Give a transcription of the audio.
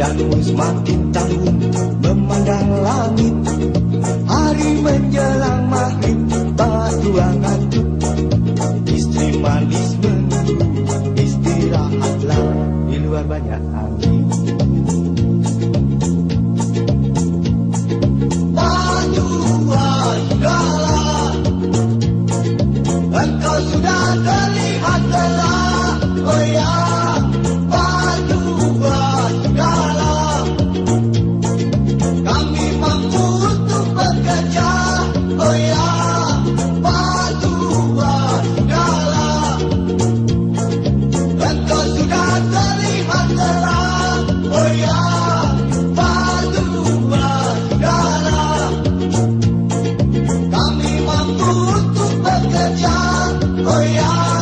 Badanmu semakin tanggung memandang langit. Hari menjelang maghrib batu ngantuk Istri manis menunggu istirahatlah Di luar banyak angin. Batu sudahlah Engkau sudah terlihat lelah. Oh ya Oh yeah.